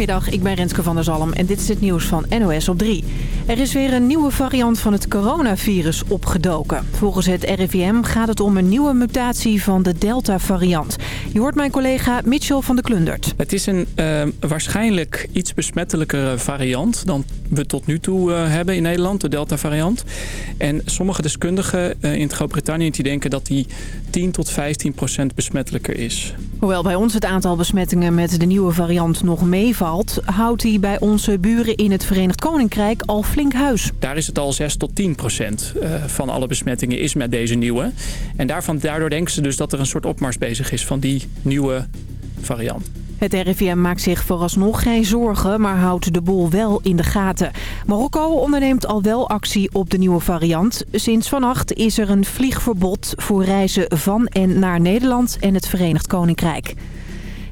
Goedemiddag, ik ben Renske van der Zalm en dit is het nieuws van NOS op 3. Er is weer een nieuwe variant van het coronavirus opgedoken. Volgens het RIVM gaat het om een nieuwe mutatie van de Delta-variant. Je hoort mijn collega Mitchell van de Klundert. Het is een uh, waarschijnlijk iets besmettelijkere variant dan we tot nu toe uh, hebben in Nederland, de Delta-variant. En sommige deskundigen uh, in Groot-Brittannië die denken dat die 10 tot 15 procent besmettelijker is. Hoewel bij ons het aantal besmettingen met de nieuwe variant nog meevalt... houdt hij bij onze buren in het Verenigd Koninkrijk al flink huis. Daar is het al 6 tot 10 procent uh, van alle besmettingen is met deze nieuwe. En daarvan, daardoor denken ze dus dat er een soort opmars bezig is van die nieuwe variant. Het RIVM maakt zich vooralsnog geen zorgen, maar houdt de boel wel in de gaten. Marokko onderneemt al wel actie op de nieuwe variant. Sinds vannacht is er een vliegverbod voor reizen van en naar Nederland en het Verenigd Koninkrijk.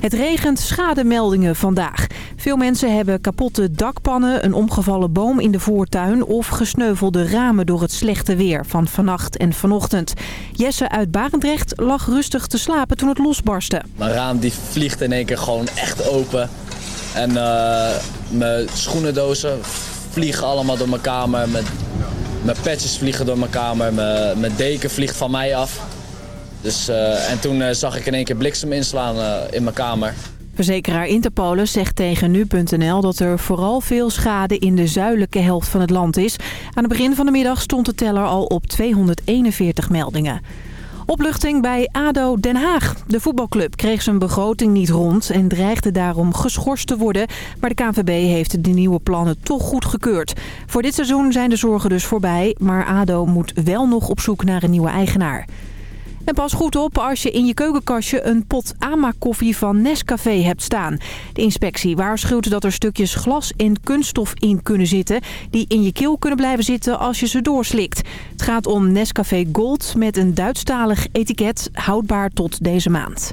Het regent schademeldingen vandaag. Veel mensen hebben kapotte dakpannen, een omgevallen boom in de voortuin... of gesneuvelde ramen door het slechte weer van vannacht en vanochtend. Jesse uit Barendrecht lag rustig te slapen toen het losbarstte. Mijn raam die vliegt in één keer gewoon echt open. En uh, mijn schoenendozen vliegen allemaal door mijn kamer. Mijn, mijn vliegen door mijn kamer. Mijn, mijn deken vliegt van mij af. Dus, uh, en toen uh, zag ik in één keer bliksem inslaan uh, in mijn kamer. Verzekeraar Interpolis zegt tegen nu.nl dat er vooral veel schade in de zuidelijke helft van het land is. Aan het begin van de middag stond de teller al op 241 meldingen. Opluchting bij ADO Den Haag. De voetbalclub kreeg zijn begroting niet rond en dreigde daarom geschorst te worden. Maar de KNVB heeft de nieuwe plannen toch goedgekeurd. Voor dit seizoen zijn de zorgen dus voorbij, maar ADO moet wel nog op zoek naar een nieuwe eigenaar. En pas goed op als je in je keukenkastje een pot Ama-koffie van Nescafé hebt staan. De inspectie waarschuwt dat er stukjes glas en kunststof in kunnen zitten... die in je keel kunnen blijven zitten als je ze doorslikt. Het gaat om Nescafé Gold met een Duitsstalig etiket, houdbaar tot deze maand.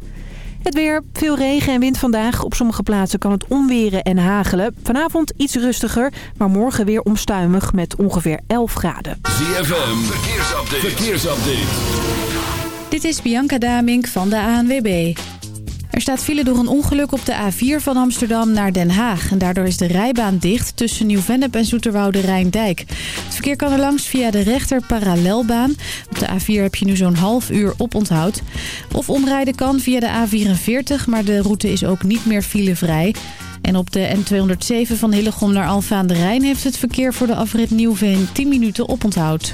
Het weer, veel regen en wind vandaag. Op sommige plaatsen kan het onweren en hagelen. Vanavond iets rustiger, maar morgen weer omstuimig met ongeveer 11 graden. ZFM, verkeersupdate. verkeersupdate. Dit is Bianca Damink van de ANWB. Er staat file door een ongeluk op de A4 van Amsterdam naar Den Haag. En daardoor is de rijbaan dicht tussen Nieuw-Vennep en Zoeterwoude Rijndijk. Het verkeer kan er langs via de rechter parallelbaan. Op de A4 heb je nu zo'n half uur op onthoud. Of omrijden kan via de A44, maar de route is ook niet meer filevrij. En op de N207 van Hillegom naar Alfa de Rijn... heeft het verkeer voor de afrit Nieuwveen 10 minuten op onthoud.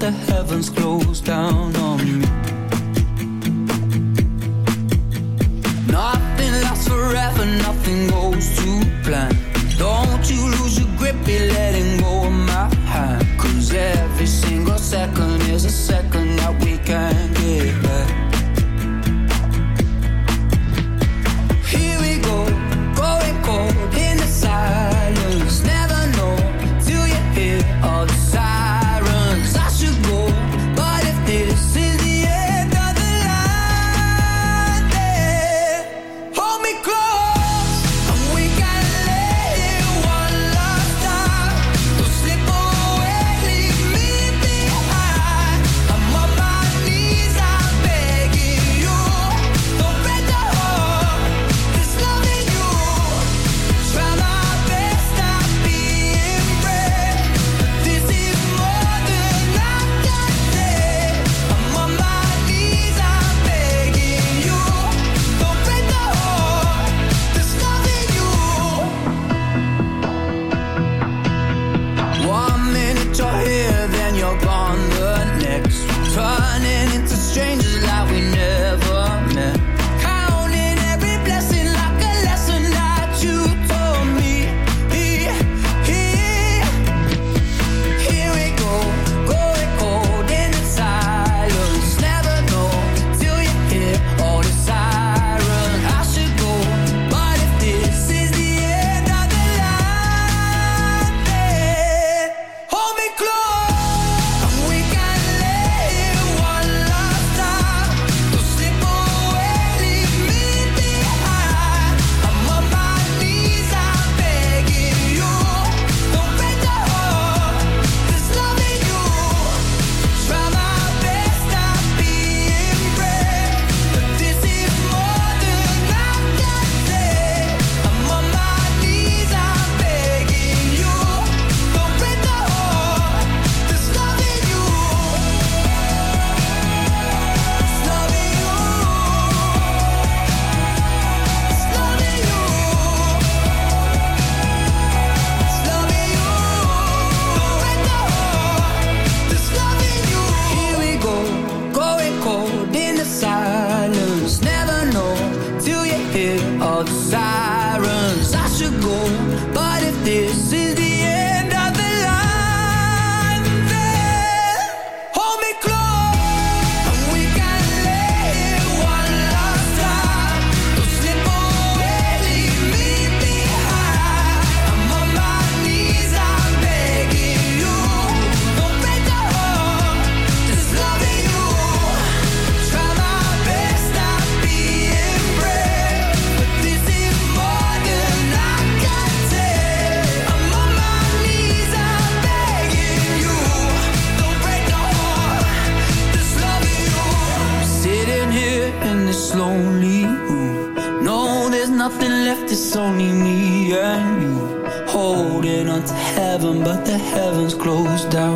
the heavens close down on me. Nothing lasts forever, nothing goes to plan. Don't you lose your grip, be letting go of my hand. Cause every single second is a second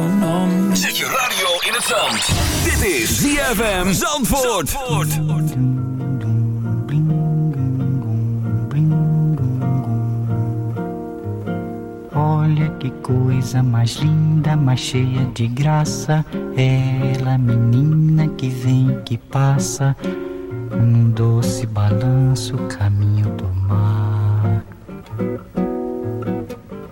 om. Zet je radio in het zand. Dit is ZFM Zandvoort. Zandvoort. Olha que coisa mais linda, mais cheia de graça. Ela, menina que vem, que passa. Um doce balanço, caminho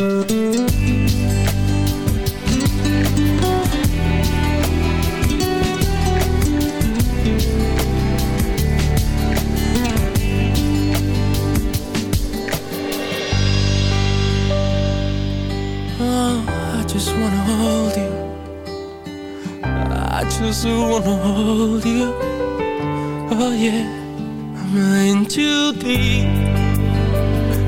Oh I just wanna hold you. I just wanna hold you. Oh yeah, I'm in too deep.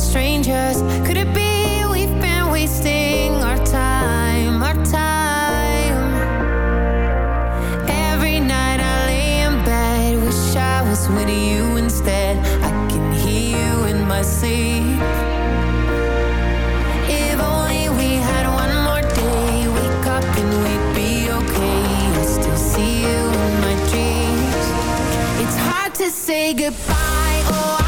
strangers. Could it be we've been wasting our time, our time? Every night I lay in bed, wish I was with you instead. I can hear you in my sleep. If only we had one more day, wake up and we'd be okay. Still see you in my dreams. It's hard to say goodbye. Oh,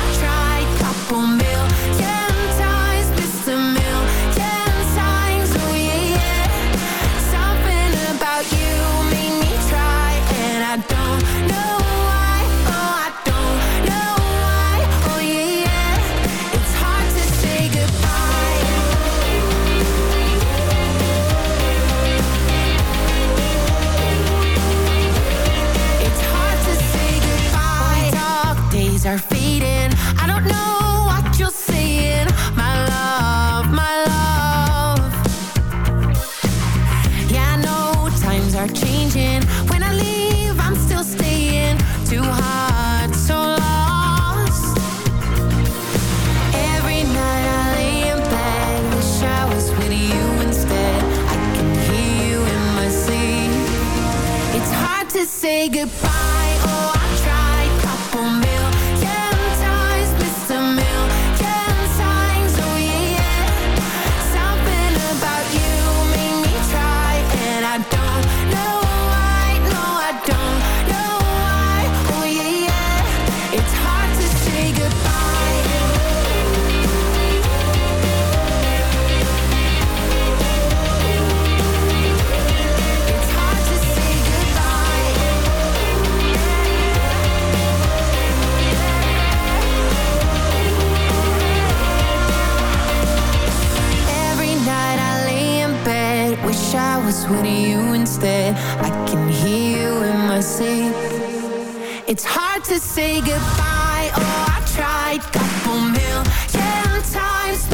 It's hard to say goodbye. Oh, I tried. Couple million times,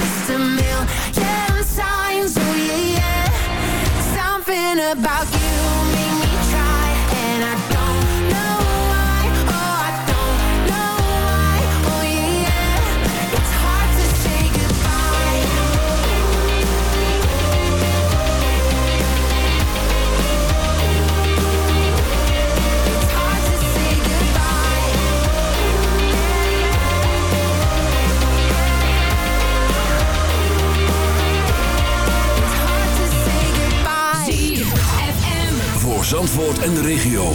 en de regio.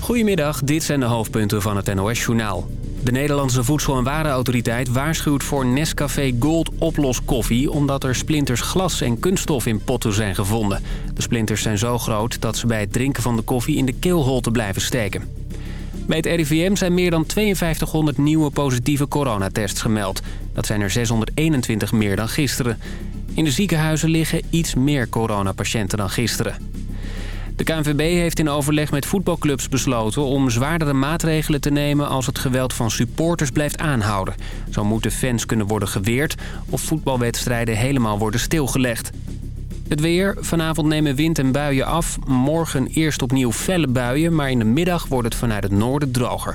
Goedemiddag, dit zijn de hoofdpunten van het NOS-journaal. De Nederlandse Voedsel- en Warenautoriteit waarschuwt voor Nescafé Gold oploskoffie... omdat er splinters glas en kunststof in potten zijn gevonden. De splinters zijn zo groot dat ze bij het drinken van de koffie in de keelholte blijven steken. Bij het RIVM zijn meer dan 5200 nieuwe positieve coronatests gemeld. Dat zijn er 621 meer dan gisteren. In de ziekenhuizen liggen iets meer coronapatiënten dan gisteren. De KNVB heeft in overleg met voetbalclubs besloten om zwaardere maatregelen te nemen als het geweld van supporters blijft aanhouden. Zo moeten fans kunnen worden geweerd of voetbalwedstrijden helemaal worden stilgelegd. Het weer. Vanavond nemen wind en buien af. Morgen eerst opnieuw felle buien, maar in de middag wordt het vanuit het noorden droger.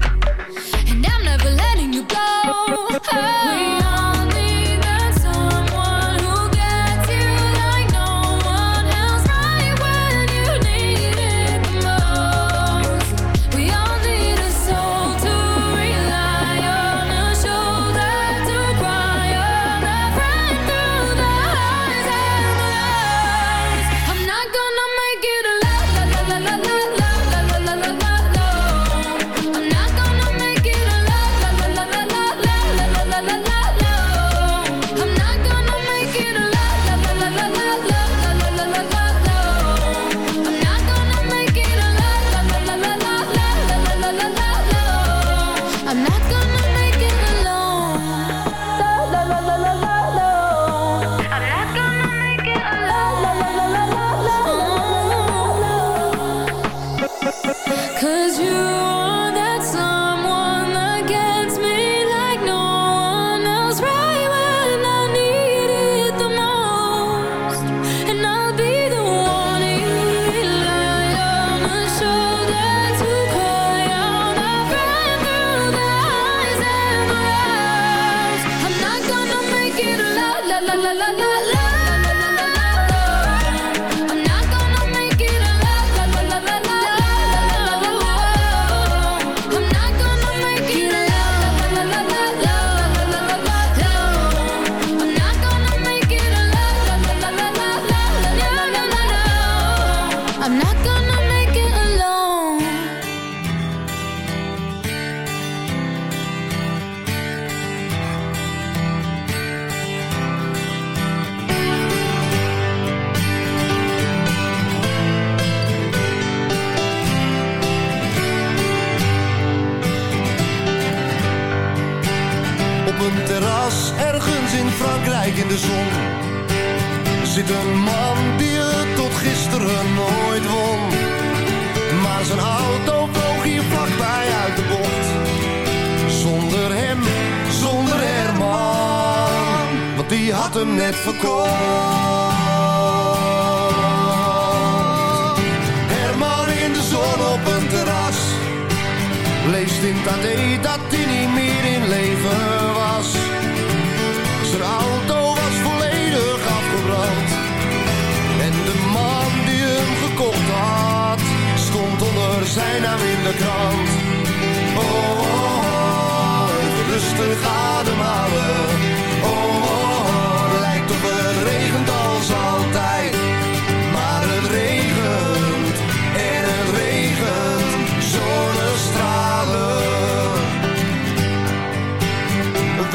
Leest in AD dat hij niet meer in leven was. Zijn auto was volledig afgebrand. En de man die hem gekocht had, stond onder zijn naam in de krant.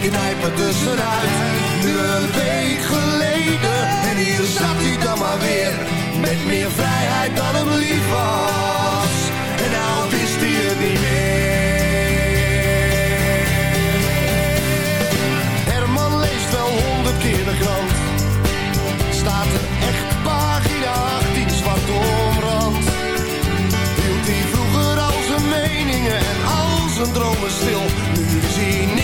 Ik knijp tussenuit. Nu een week geleden en hier zat hij dan maar weer. Met meer vrijheid dan hem lief was. En nou wist hij het niet meer. Herman leest wel honderd keer de krant. Staat er echt pagina 18 zwart omrand. Hield hij vroeger al zijn meningen en al zijn dromen stil. Nu zie niks, niet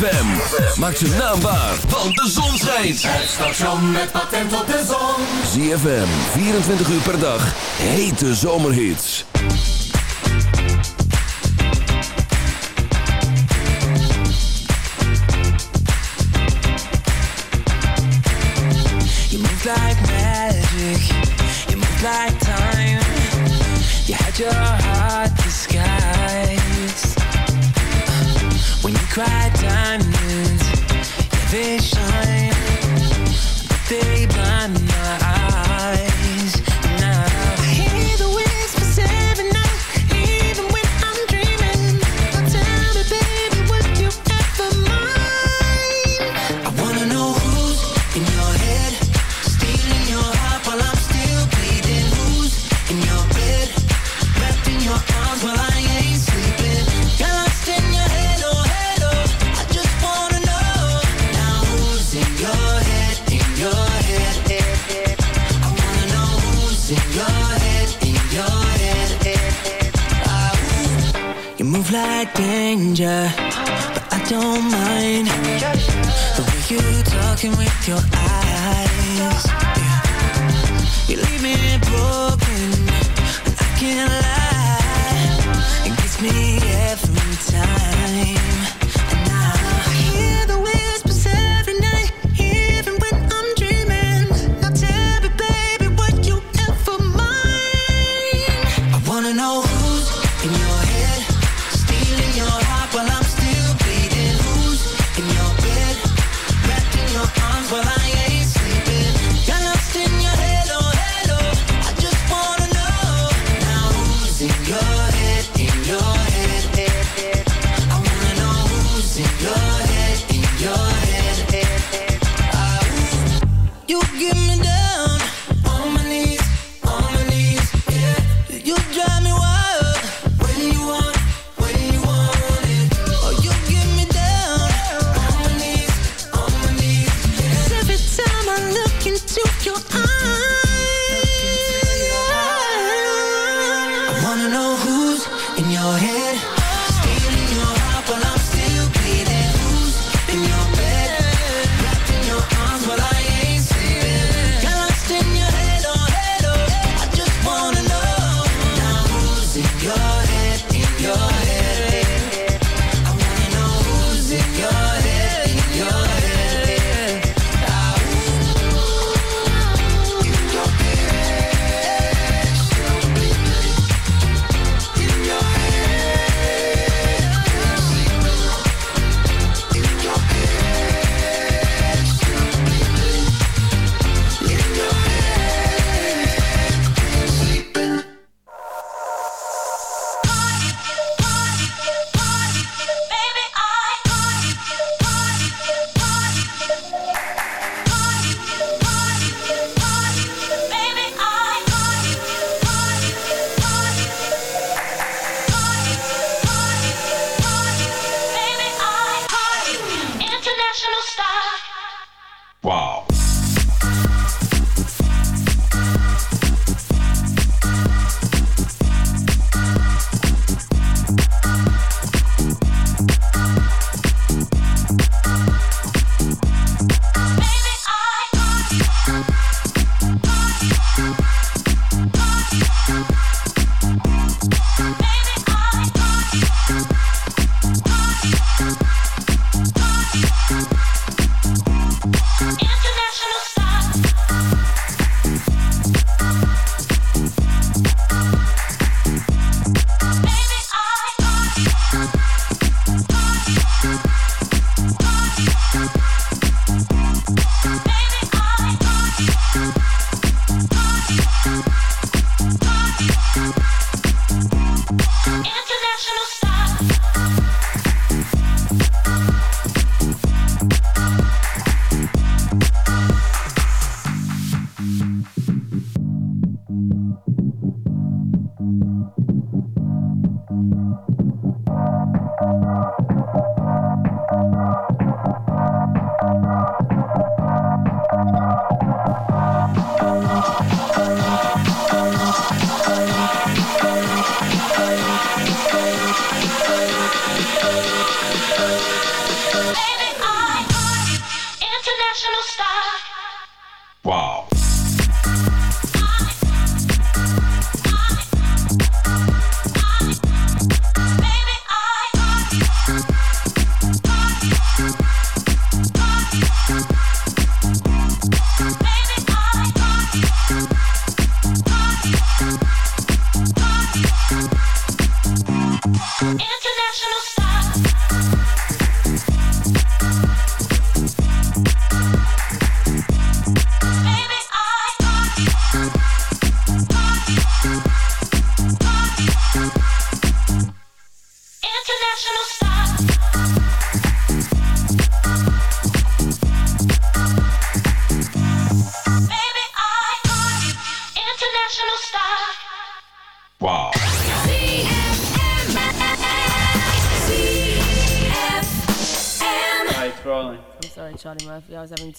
ZFM. Maak ze naambaar, want de zon schijnt. Het station met patent op de zon. ZFM, 24 uur per dag. Hete zomerhits. Je moet like magic. Je moet like time. Je had your heart disguised. When you cried down.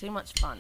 Too much fun.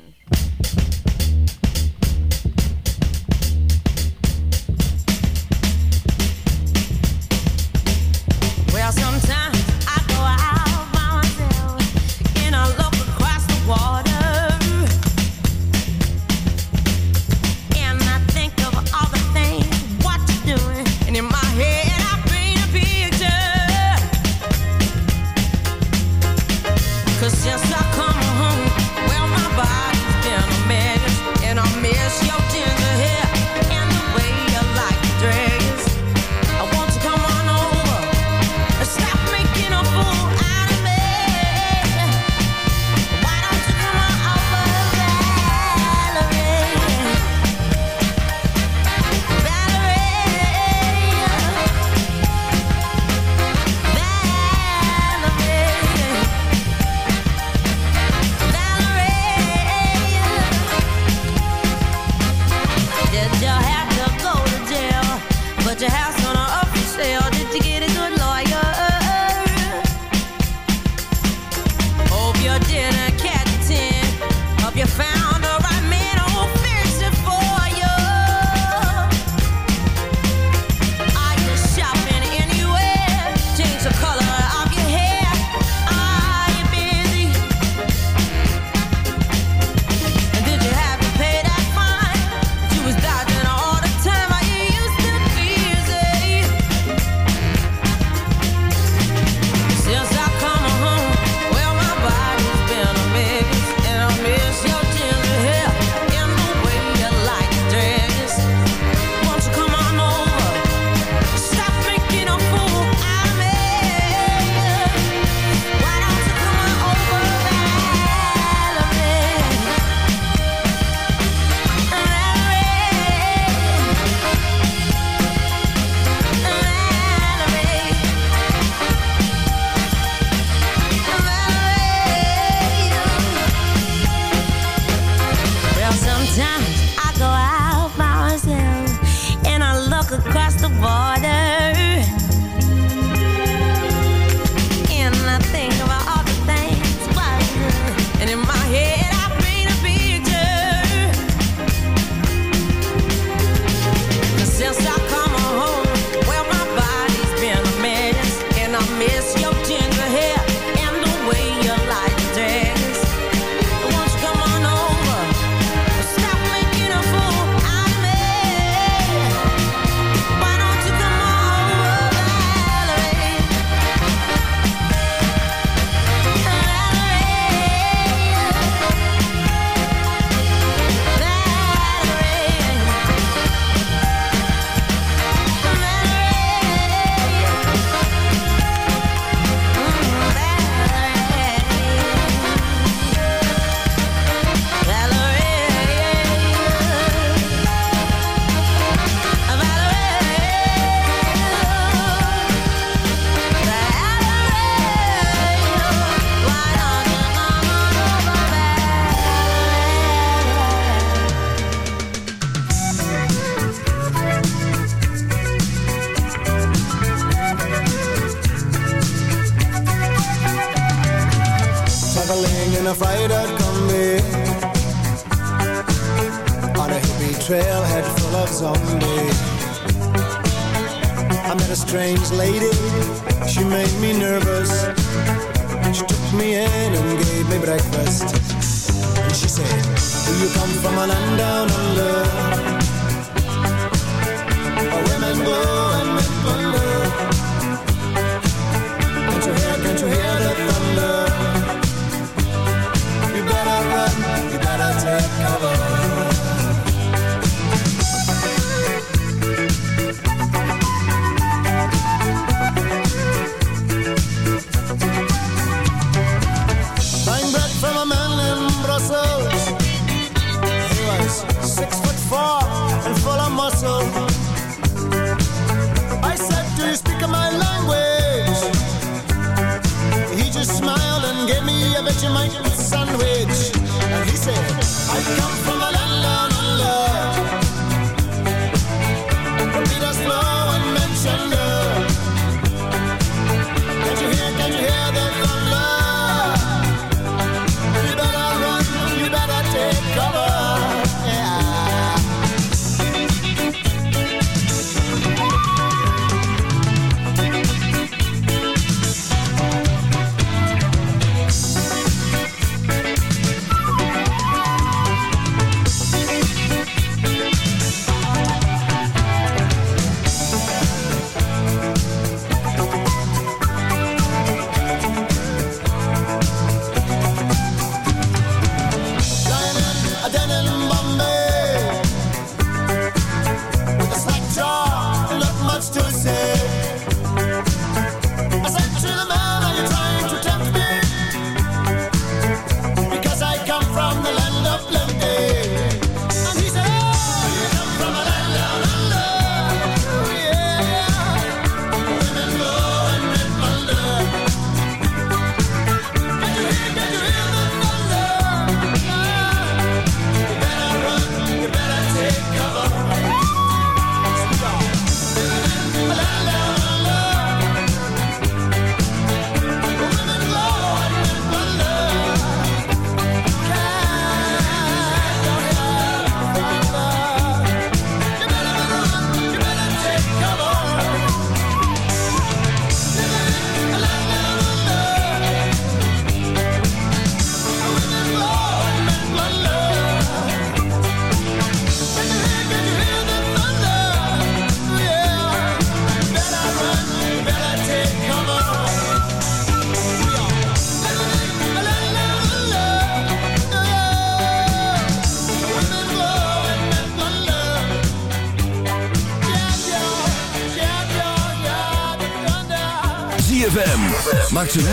Naambaar zijn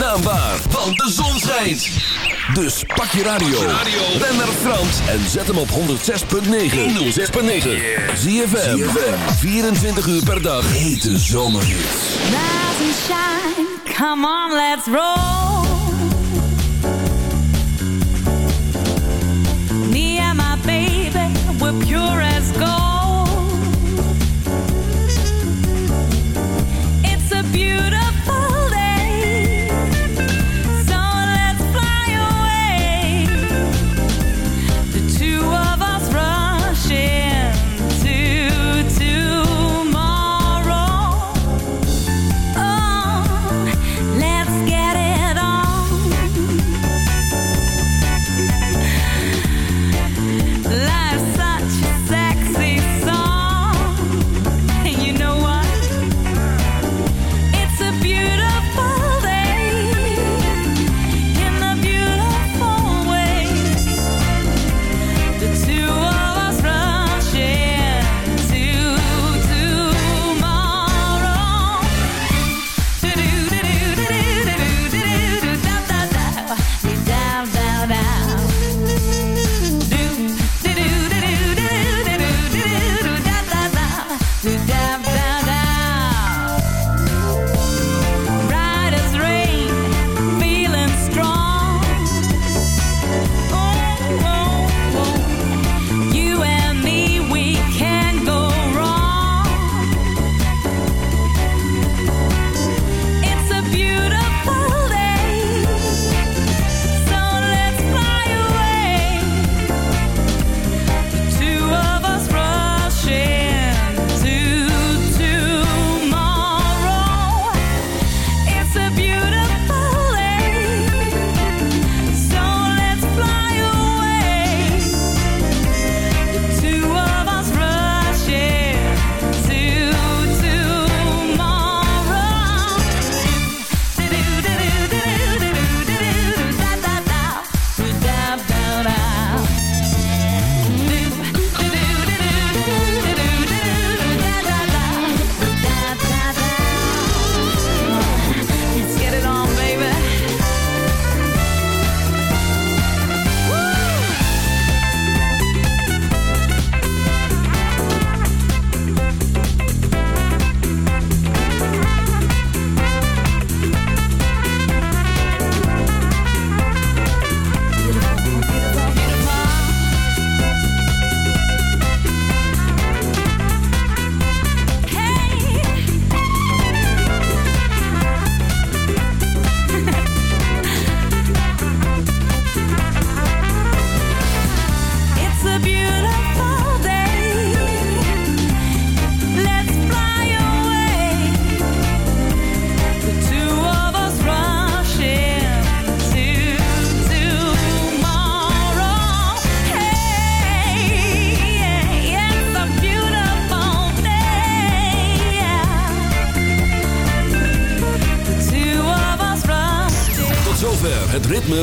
want de zon schijnt. Dus pak je radio, ben naar Frans en zet hem op 106.9. 106.9. Zie je 24 uur per dag. Hete zomerhit. Rise and shine, come on, let's roll. Me and my baby, we're pure as gold.